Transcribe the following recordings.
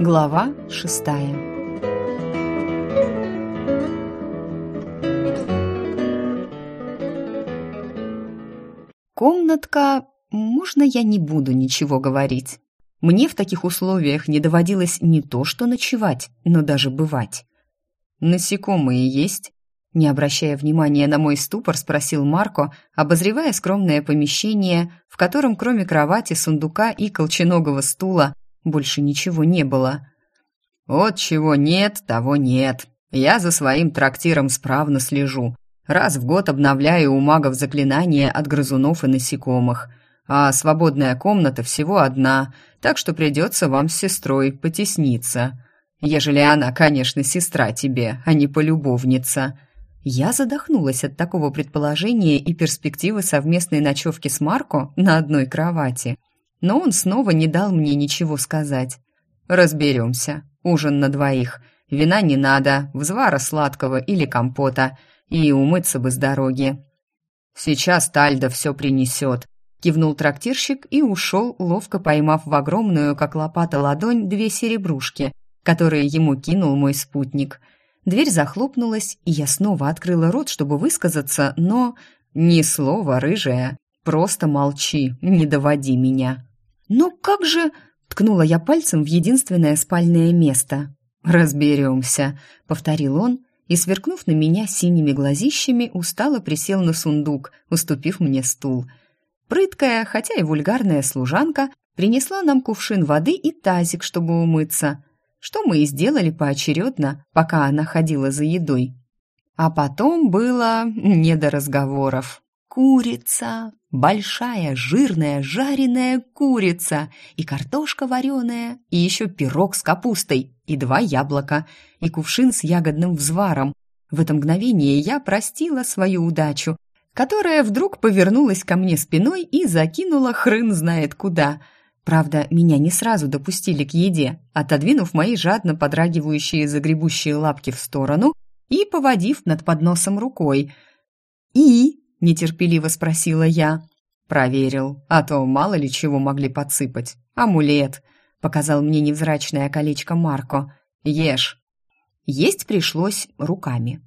Глава шестая Комнатка... Можно я не буду ничего говорить? Мне в таких условиях не доводилось не то что ночевать, но даже бывать. «Насекомые есть?» Не обращая внимания на мой ступор, спросил Марко, обозревая скромное помещение, в котором кроме кровати, сундука и колченогого стула больше ничего не было. «Вот чего нет, того нет. Я за своим трактиром справно слежу. Раз в год обновляю у магов заклинания от грызунов и насекомых. А свободная комната всего одна, так что придется вам с сестрой потесниться. Ежели она, конечно, сестра тебе, а не полюбовница». Я задохнулась от такого предположения и перспективы совместной ночевки с Марко на одной кровати. Но он снова не дал мне ничего сказать. «Разберемся. Ужин на двоих. Вина не надо, взвара сладкого или компота. И умыться бы с дороги». «Сейчас Тальда все принесет», — кивнул трактирщик и ушел, ловко поймав в огромную, как лопата ладонь, две серебрушки, которые ему кинул мой спутник — Дверь захлопнулась, и я снова открыла рот, чтобы высказаться, но... «Ни слова, рыжая. Просто молчи, не доводи меня». «Но как же...» — ткнула я пальцем в единственное спальное место. «Разберемся», — повторил он, и, сверкнув на меня синими глазищами, устало присел на сундук, уступив мне стул. Прыткая, хотя и вульгарная служанка, принесла нам кувшин воды и тазик, чтобы умыться — что мы и сделали поочередно, пока она ходила за едой. А потом было не до разговоров. Курица, большая, жирная, жареная курица, и картошка вареная, и еще пирог с капустой, и два яблока, и кувшин с ягодным взваром. В это мгновение я простила свою удачу, которая вдруг повернулась ко мне спиной и закинула хрен знает куда — Правда, меня не сразу допустили к еде, отодвинув мои жадно подрагивающие загребущие лапки в сторону и поводив над подносом рукой. «И?» — нетерпеливо спросила я. «Проверил, а то мало ли чего могли подсыпать. Амулет», — показал мне невзрачное колечко Марко. «Ешь». Есть пришлось руками.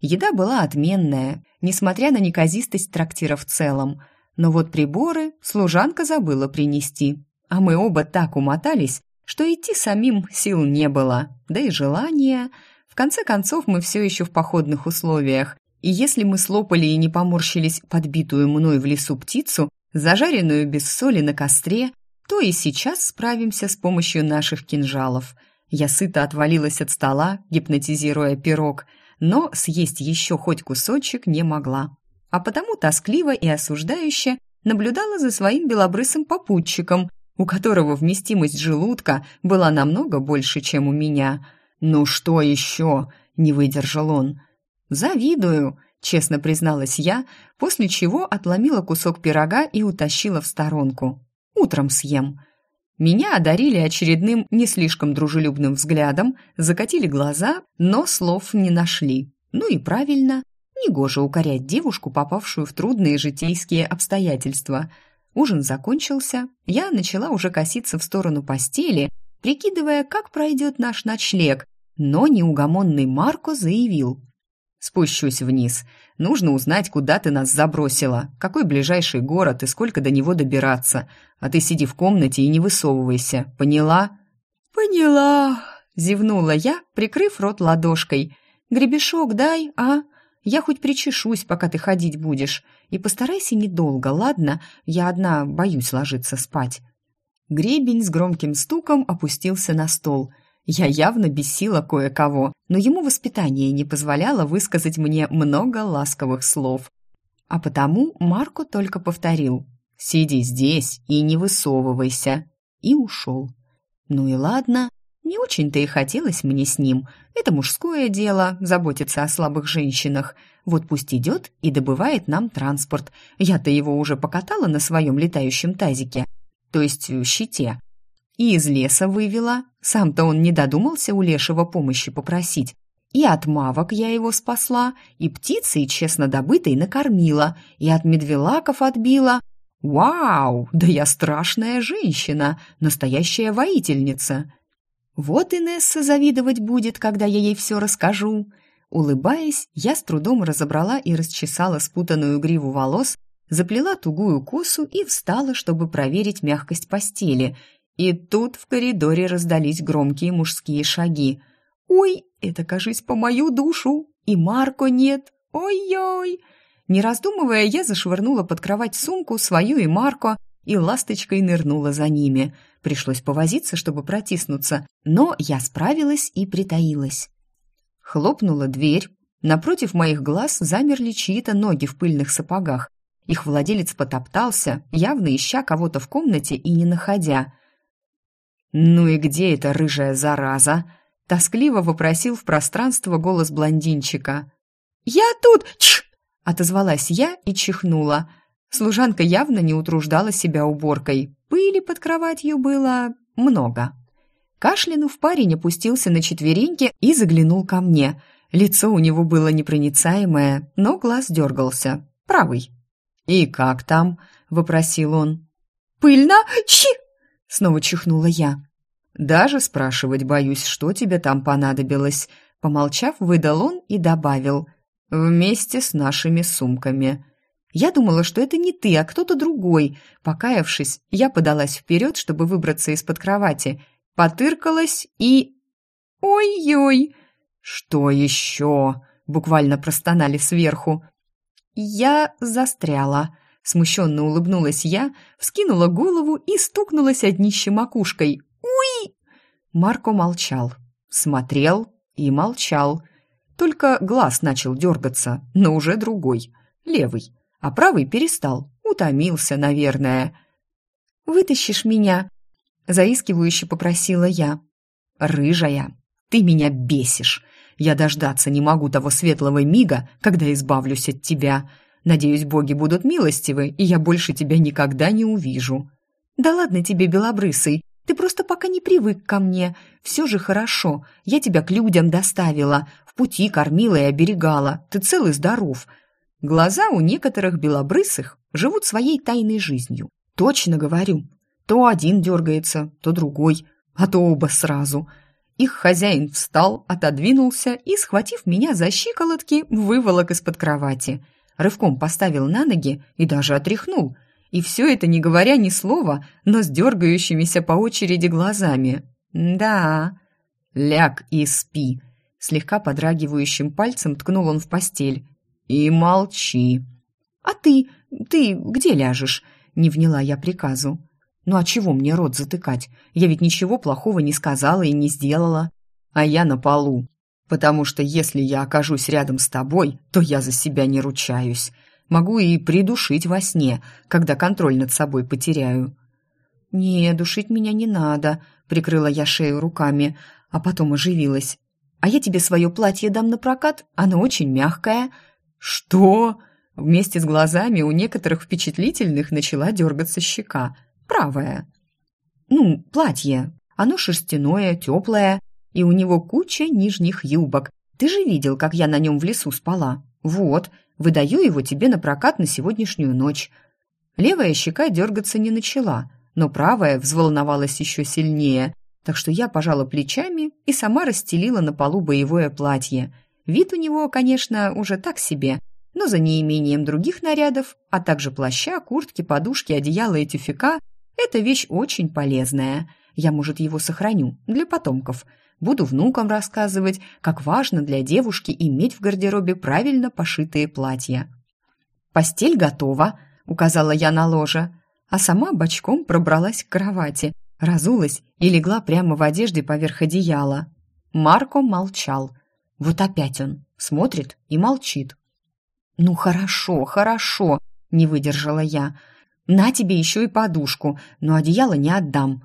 Еда была отменная, несмотря на неказистость трактира в целом, но вот приборы служанка забыла принести, а мы оба так умотались, что идти самим сил не было, да и желания. В конце концов, мы все еще в походных условиях, и если мы слопали и не поморщились подбитую мной в лесу птицу, зажаренную без соли на костре, то и сейчас справимся с помощью наших кинжалов. Я сыто отвалилась от стола, гипнотизируя пирог, но съесть еще хоть кусочек не могла. А потому тоскливо и осуждающе наблюдала за своим белобрысым попутчиком, у которого вместимость желудка была намного больше, чем у меня. «Ну что еще?» — не выдержал он. «Завидую», — честно призналась я, после чего отломила кусок пирога и утащила в сторонку. «Утром съем». Меня одарили очередным не слишком дружелюбным взглядом, закатили глаза, но слов не нашли. Ну и правильно, негоже укорять девушку, попавшую в трудные житейские обстоятельства — Ужин закончился, я начала уже коситься в сторону постели, прикидывая, как пройдет наш ночлег, но неугомонный Марко заявил. «Спущусь вниз. Нужно узнать, куда ты нас забросила, какой ближайший город и сколько до него добираться. А ты сиди в комнате и не высовывайся, поняла?» «Поняла», — зевнула я, прикрыв рот ладошкой. «Гребешок дай, а? Я хоть причешусь, пока ты ходить будешь. И постарайся недолго, ладно? Я одна боюсь ложиться спать». Гребень с громким стуком опустился на стол. Я явно бесила кое-кого, но ему воспитание не позволяло высказать мне много ласковых слов. А потому Марко только повторил «Сиди здесь и не высовывайся» и ушел. Ну и ладно, не очень-то и хотелось мне с ним. Это мужское дело — заботиться о слабых женщинах. Вот пусть идет и добывает нам транспорт. Я-то его уже покатала на своем летающем тазике, то есть щите. И из леса вывела. Сам-то он не додумался у лешего помощи попросить. И от мавок я его спасла, и птицей честно добытой накормила, и от медвелаков отбила. Вау, да я страшная женщина, настоящая воительница. Вот Инесса завидовать будет, когда я ей все расскажу. Улыбаясь, я с трудом разобрала и расчесала спутанную гриву волос, заплела тугую косу и встала, чтобы проверить мягкость постели. И тут в коридоре раздались громкие мужские шаги. «Ой, это, кажись, по мою душу! И Марко нет! Ой-ой!» Не раздумывая, я зашвырнула под кровать сумку свою и Марко и ласточкой нырнула за ними. Пришлось повозиться, чтобы протиснуться, но я справилась и притаилась. Хлопнула дверь. Напротив моих глаз замерли чьи-то ноги в пыльных сапогах. Их владелец потоптался, явно ища кого-то в комнате и не находя. «Ну и где эта рыжая зараза?» Тоскливо вопросил в пространство голос блондинчика. «Я тут! Чш!» — отозвалась я и чихнула. Служанка явно не утруждала себя уборкой. Пыли под кроватью было много. Кашлянув, парень опустился на четвереньки и заглянул ко мне. Лицо у него было непроницаемое, но глаз дергался. Правый. «И как там?» — вопросил он. «Пыльно? Чи!» — снова чихнула я. «Даже спрашивать боюсь, что тебе там понадобилось». Помолчав, выдал он и добавил. «Вместе с нашими сумками». Я думала, что это не ты, а кто-то другой. Покаявшись, я подалась вперед, чтобы выбраться из-под кровати. Потыркалась и... Ой-ой! Что еще? Буквально простонали сверху. Я застряла. Смущенно улыбнулась я, вскинула голову и стукнулась от днище макушкой. «Уй!» Марко молчал. Смотрел и молчал. Только глаз начал дергаться, но уже другой, левый а правый перестал. Утомился, наверное. «Вытащишь меня?» — заискивающе попросила я. «Рыжая, ты меня бесишь. Я дождаться не могу того светлого мига, когда избавлюсь от тебя. Надеюсь, боги будут милостивы, и я больше тебя никогда не увижу». «Да ладно тебе, белобрысый, ты просто пока не привык ко мне. Все же хорошо. Я тебя к людям доставила, в пути кормила и оберегала. Ты цел и здоров. Глаза у некоторых белобрысых живут своей тайной жизнью. Точно говорю. То один дергается, то другой, а то оба сразу. Их хозяин встал, отодвинулся и, схватив меня за щиколотки, выволок из-под кровати. Рывком поставил на ноги и даже отряхнул. И все это не говоря ни слова, но с дергающимися по очереди глазами. «Да, ляг и спи», Слегка подрагивающим пальцем ткнул он в постель. «И молчи». «А ты? Ты где ляжешь?» — не вняла я приказу. «Ну а чего мне рот затыкать? Я ведь ничего плохого не сказала и не сделала. А я на полу. Потому что если я окажусь рядом с тобой, то я за себя не ручаюсь. Могу и придушить во сне, когда контроль над собой потеряю». «Не, душить меня не надо», — прикрыла я шею руками, а потом оживилась. «А я тебе свое платье дам на прокат, оно очень мягкое». «Что?» Вместе с глазами у некоторых впечатлительных начала дергаться щека. Правая. «Ну, платье. Оно шерстяное, теплое, и у него куча нижних юбок. Ты же видел, как я на нем в лесу спала. Вот, выдаю его тебе на прокат на сегодняшнюю ночь». Левая щека дергаться не начала, но правая взволновалась еще сильнее, так что я пожала плечами и сама расстелила на полу боевое платье – Вид у него, конечно, уже так себе, но за неимением других нарядов, а также плаща, куртки, подушки, одеяла и тюфяка, эта вещь очень полезная. Я, может, его сохраню для потомков. Буду внукам рассказывать, как важно для девушки иметь в гардеробе правильно пошитые платья. «Постель готова», — указала я на ложе, а сама бочком пробралась к кровати, разулась и легла прямо в одежде поверх одеяла. Марко молчал, вот опять он смотрит и молчит. «Ну хорошо, хорошо», — не выдержала я. «На тебе еще и подушку, но одеяло не отдам».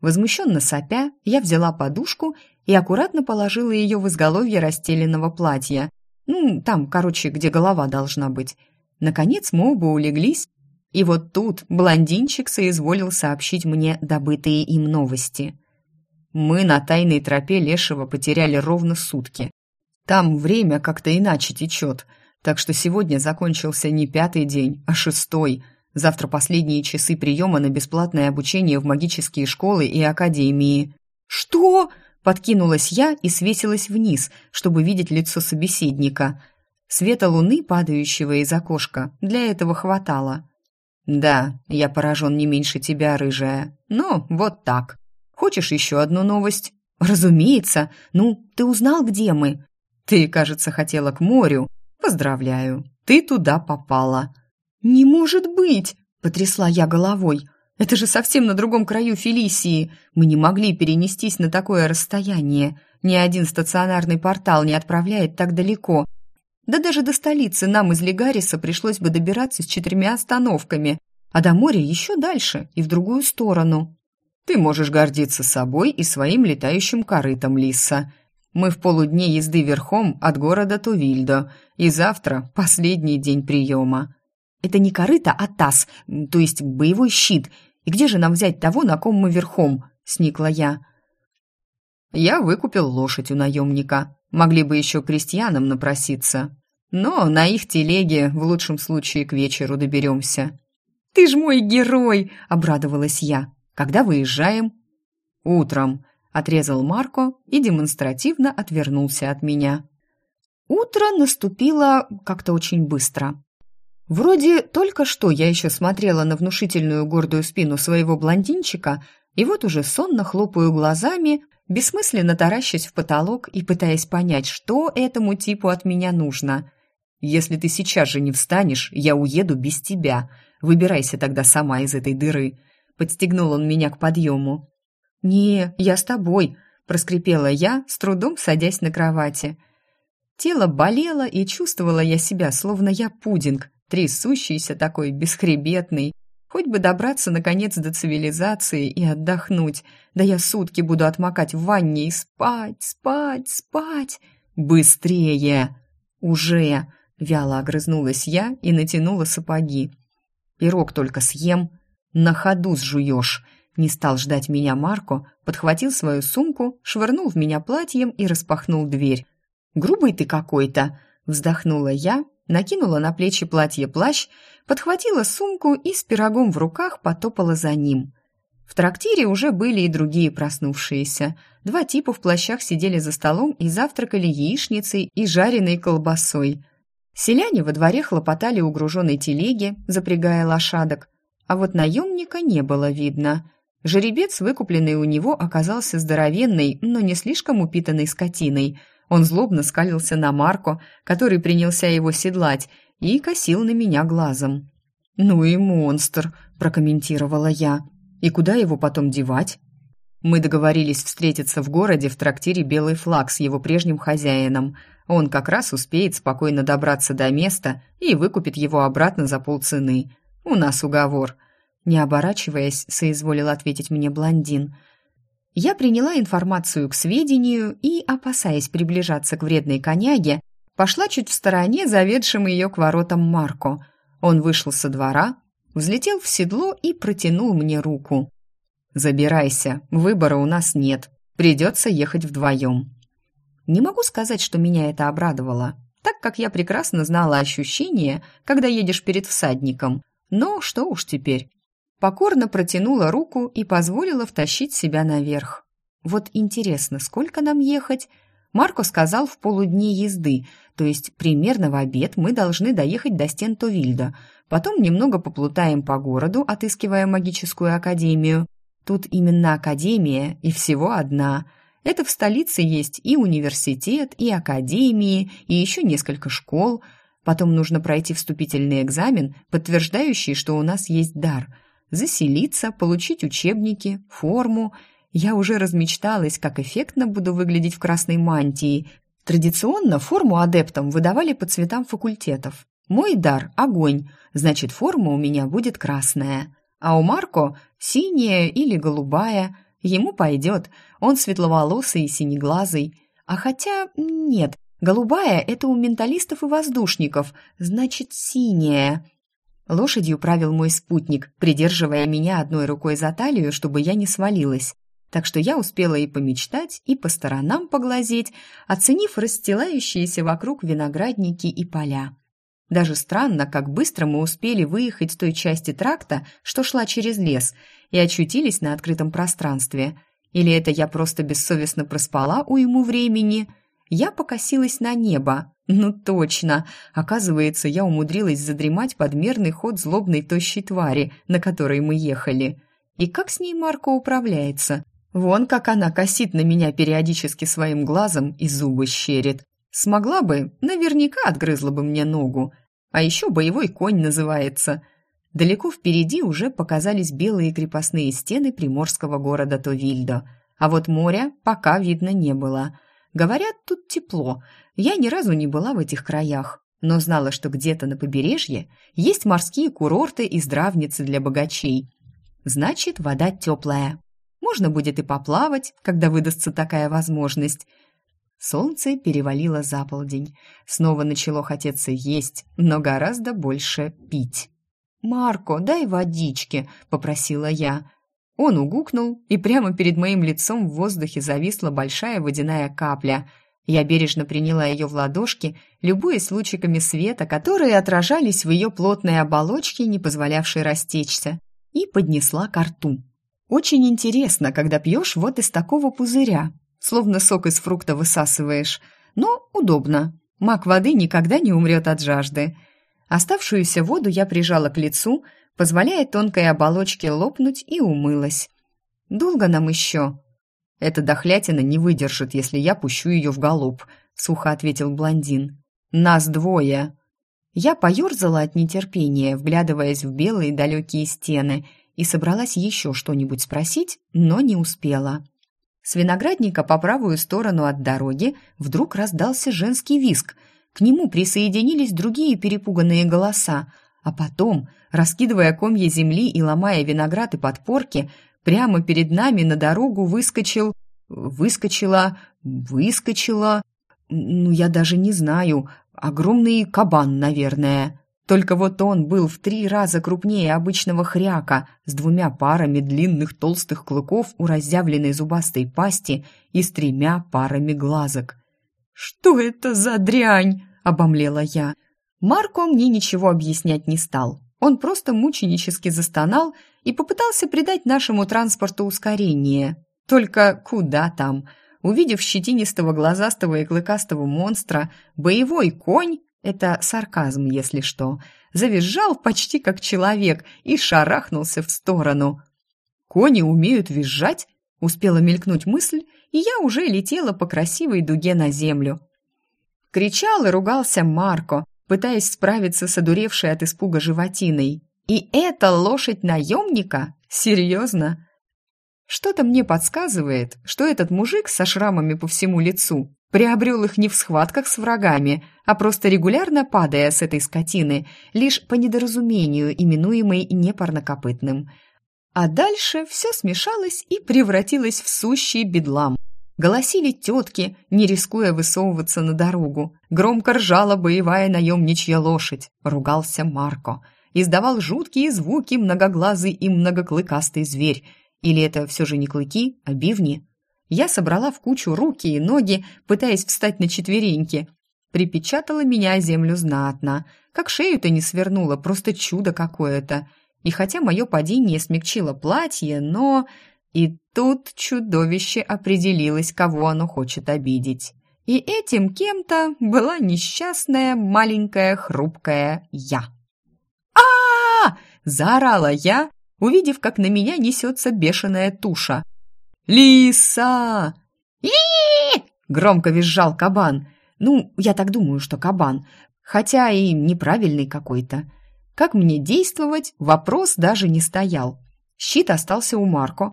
Возмущенно сопя, я взяла подушку и аккуратно положила ее в изголовье расстеленного платья. Ну, там, короче, где голова должна быть. Наконец мы оба улеглись, и вот тут блондинчик соизволил сообщить мне добытые им новости. Мы на тайной тропе Лешего потеряли ровно сутки. Там время как-то иначе течет, так что сегодня закончился не пятый день, а шестой. Завтра последние часы приема на бесплатное обучение в магические школы и академии». «Что?» Подкинулась я и свесилась вниз, чтобы видеть лицо собеседника. Света луны, падающего из окошка, для этого хватало. «Да, я поражен не меньше тебя, рыжая. Но вот так. Хочешь еще одну новость?» «Разумеется. Ну, ты узнал, где мы?» «Ты, кажется, хотела к морю. Поздравляю, ты туда попала». «Не может быть!» – потрясла я головой. «Это же совсем на другом краю Фелисии. Мы не могли перенестись на такое расстояние. Ни один стационарный портал не отправляет так далеко. Да даже до столицы нам из Легариса пришлось бы добираться с четырьмя остановками, а до моря еще дальше и в другую сторону. Ты можешь гордиться собой и своим летающим корытом, Лиса. Мы в полудне езды верхом от города Тувильдо, и завтра последний день приема. Это не корыто, а таз, то есть боевой щит. И где же нам взять того, на ком мы верхом?» — сникла я. Я выкупил лошадь у наемника. Могли бы еще крестьянам напроситься. Но на их телеге в лучшем случае к вечеру доберемся. «Ты ж мой герой!» — обрадовалась я. «Когда выезжаем?» «Утром», — отрезал Марко и демонстративно отвернулся от меня. Утро наступило как-то очень быстро. Вроде только что я еще смотрела на внушительную гордую спину своего блондинчика, и вот уже сонно хлопаю глазами, бессмысленно таращась в потолок и пытаясь понять, что этому типу от меня нужно. «Если ты сейчас же не встанешь, я уеду без тебя. Выбирайся тогда сама из этой дыры», — подстегнул он меня к подъему. «Не, я с тобой», — проскрипела я, с трудом садясь на кровати. Тело болело, и чувствовала я себя, словно я пудинг, трясущийся такой, бесхребетный, Хоть бы добраться, наконец, до цивилизации и отдохнуть. Да я сутки буду отмокать в ванне и спать, спать, спать. Быстрее! Уже! Вяло огрызнулась я и натянула сапоги. Пирог только съем. На ходу сжуешь. Не стал ждать меня Марко, подхватил свою сумку, швырнул в меня платьем и распахнул дверь. «Грубый ты какой-то!» Вздохнула я, накинула на плечи платье-плащ, подхватила сумку и с пирогом в руках потопала за ним. В трактире уже были и другие проснувшиеся. Два типа в плащах сидели за столом и завтракали яичницей и жареной колбасой. Селяне во дворе хлопотали у груженной телеги, запрягая лошадок, а вот наемника не было видно. Жеребец, выкупленный у него, оказался здоровенной, но не слишком упитанной скотиной. Он злобно скалился на Марко, который принялся его седлать, и косил на меня глазом. «Ну и монстр», – прокомментировала я. «И куда его потом девать?» Мы договорились встретиться в городе в трактире «Белый флаг» с его прежним хозяином. Он как раз успеет спокойно добраться до места и выкупит его обратно за полцены. У нас уговор. Не оборачиваясь, соизволил ответить мне блондин. Я приняла информацию к сведению и, опасаясь приближаться к вредной коняге, пошла чуть в стороне, заведшим ее к воротам Марко. Он вышел со двора, взлетел в седло и протянул мне руку. «Забирайся, выбора у нас нет, придется ехать вдвоем». Не могу сказать, что меня это обрадовало, так как я прекрасно знала ощущение, когда едешь перед всадником. Но что уж теперь. Покорно протянула руку и позволила втащить себя наверх. Вот интересно, сколько нам ехать? Марко сказал в полудне езды, то есть примерно в обед мы должны доехать до стен Товильда. Потом немного поплутаем по городу, отыскивая магическую академию. Тут именно академия и всего одна. Это в столице есть и университет, и академии, и еще несколько школ. Потом нужно пройти вступительный экзамен, подтверждающий, что у нас есть дар. Заселиться, получить учебники, форму – я уже размечталась, как эффектно буду выглядеть в красной мантии. Традиционно форму адептам выдавали по цветам факультетов. Мой дар – огонь, значит, форма у меня будет красная. А у Марко – синяя или голубая. Ему пойдет, он светловолосый и синеглазый. А хотя нет, голубая – это у менталистов и воздушников, значит, синяя. Лошадью правил мой спутник, придерживая меня одной рукой за талию, чтобы я не свалилась так что я успела и помечтать, и по сторонам поглазеть, оценив расстилающиеся вокруг виноградники и поля. Даже странно, как быстро мы успели выехать с той части тракта, что шла через лес, и очутились на открытом пространстве. Или это я просто бессовестно проспала уйму времени? Я покосилась на небо. Ну точно. Оказывается, я умудрилась задремать подмерный ход злобной тощей твари, на которой мы ехали. И как с ней Марко управляется? Вон как она косит на меня периодически своим глазом и зубы щерит. Смогла бы, наверняка отгрызла бы мне ногу. А еще боевой конь называется. Далеко впереди уже показались белые крепостные стены приморского города Товильдо. А вот моря пока видно не было. Говорят, тут тепло. Я ни разу не была в этих краях, но знала, что где-то на побережье есть морские курорты и здравницы для богачей. Значит, вода теплая. Можно будет и поплавать, когда выдастся такая возможность. Солнце перевалило за полдень. Снова начало хотеться есть, но гораздо больше пить. «Марко, дай водички», — попросила я. Он угукнул, и прямо перед моим лицом в воздухе зависла большая водяная капля. Я бережно приняла ее в ладошки, любуясь лучиками света, которые отражались в ее плотной оболочке, не позволявшей растечься, и поднесла ко рту. Очень интересно, когда пьешь вот из такого пузыря, словно сок из фрукта высасываешь, но удобно. Мак воды никогда не умрет от жажды. Оставшуюся воду я прижала к лицу, позволяя тонкой оболочке лопнуть и умылась. «Долго нам еще?» «Эта дохлятина не выдержит, если я пущу ее в галоп», — сухо ответил блондин. «Нас двое». Я поерзала от нетерпения, вглядываясь в белые далекие стены — и собралась еще что-нибудь спросить, но не успела. С виноградника по правую сторону от дороги вдруг раздался женский виск. К нему присоединились другие перепуганные голоса, а потом, раскидывая комья земли и ломая виноград и подпорки, прямо перед нами на дорогу выскочил... Выскочила... Выскочила... Ну, я даже не знаю. Огромный кабан, наверное. Только вот он был в три раза крупнее обычного хряка, с двумя парами длинных толстых клыков у разъявленной зубастой пасти и с тремя парами глазок. «Что это за дрянь?» — обомлела я. Марко мне ничего объяснять не стал. Он просто мученически застонал и попытался придать нашему транспорту ускорение. Только куда там? Увидев щетинистого глазастого и клыкастого монстра, боевой конь это сарказм, если что. Завизжал почти как человек и шарахнулся в сторону. «Кони умеют визжать?» Успела мелькнуть мысль, и я уже летела по красивой дуге на землю. Кричал и ругался Марко, пытаясь справиться с одуревшей от испуга животиной. «И это лошадь наемника? Серьезно?» Что-то мне подсказывает, что этот мужик со шрамами по всему лицу Приобрел их не в схватках с врагами, а просто регулярно падая с этой скотины, лишь по недоразумению, именуемой непарнокопытным. А дальше все смешалось и превратилось в сущий бедлам. Голосили тетки, не рискуя высовываться на дорогу. Громко ржала боевая наемничья лошадь. Ругался Марко. Издавал жуткие звуки многоглазый и многоклыкастый зверь. Или это все же не клыки, а бивни? Я собрала в кучу руки и ноги, пытаясь встать на четвереньки. Припечатала меня землю знатно. Как шею-то не свернула, просто чудо какое-то. И хотя мое падение смягчило платье, но... И тут чудовище определилось, кого оно хочет обидеть. И этим кем-то была несчастная, маленькая, хрупкая я. а, -а, -а заорала я, увидев, как на меня несется бешеная туша. «Лиса!» громко визжал кабан. Ну, я так думаю, что кабан, хотя и неправильный какой-то. Как мне действовать, вопрос даже не стоял. Щит остался у Марко,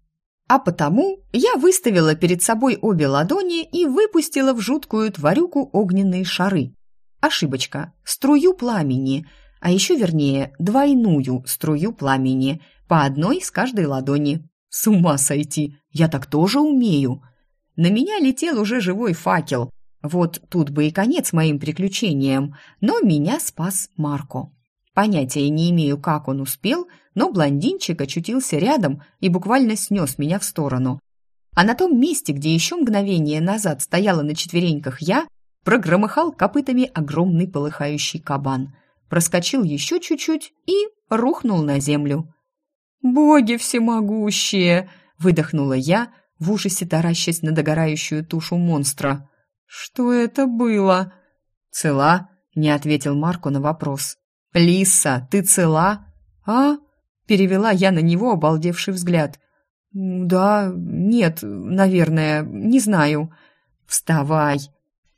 а потому я выставила перед собой обе ладони и выпустила в жуткую тварюку огненные шары. Ошибочка. Струю пламени, а еще вернее, двойную струю пламени, по одной с каждой ладони. С ума сойти! Я так тоже умею. На меня летел уже живой факел. Вот тут бы и конец моим приключениям, но меня спас Марко. Понятия не имею, как он успел, но блондинчик очутился рядом и буквально снес меня в сторону. А на том месте, где еще мгновение назад стояла на четвереньках я, прогромыхал копытами огромный полыхающий кабан. Проскочил еще чуть-чуть и рухнул на землю. «Боги всемогущие!» — выдохнула я, в ужасе таращась на догорающую тушу монстра. «Что это было?» «Цела?» — не ответил Марко на вопрос. «Лиса, ты цела?» «А?» — перевела я на него обалдевший взгляд. «Да, нет, наверное, не знаю». «Вставай!»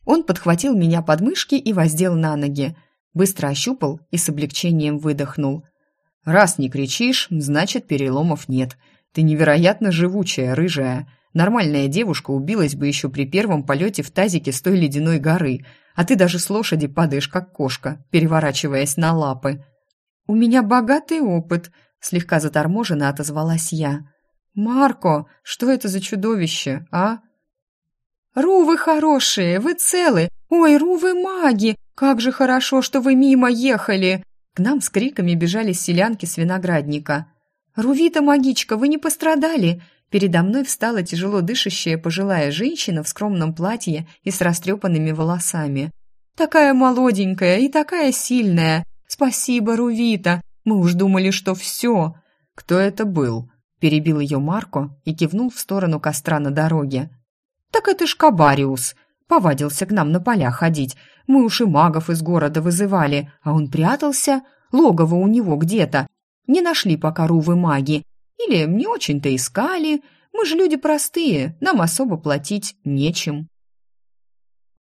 Он подхватил меня под мышки и воздел на ноги. Быстро ощупал и с облегчением выдохнул. «Раз не кричишь, значит, переломов нет. Ты невероятно живучая, рыжая. Нормальная девушка убилась бы еще при первом полете в тазике с той ледяной горы, а ты даже с лошади падаешь, как кошка, переворачиваясь на лапы». «У меня богатый опыт», — слегка заторможенно отозвалась я. «Марко, что это за чудовище, а?» «Ру, вы хорошие, вы целы! Ой, Ру, вы маги! Как же хорошо, что вы мимо ехали!» К нам с криками бежали селянки с виноградника. «Рувита, магичка, вы не пострадали?» Передо мной встала тяжело дышащая пожилая женщина в скромном платье и с растрепанными волосами. «Такая молоденькая и такая сильная! Спасибо, Рувита! Мы уж думали, что все!» «Кто это был?» перебил ее Марко и кивнул в сторону костра на дороге. «Так это ж Кабариус!» Повадился к нам на поля ходить. Мы уж и магов из города вызывали, а он прятался. Логово у него где-то. Не нашли пока рувы маги. Или не очень-то искали. Мы же люди простые, нам особо платить нечем.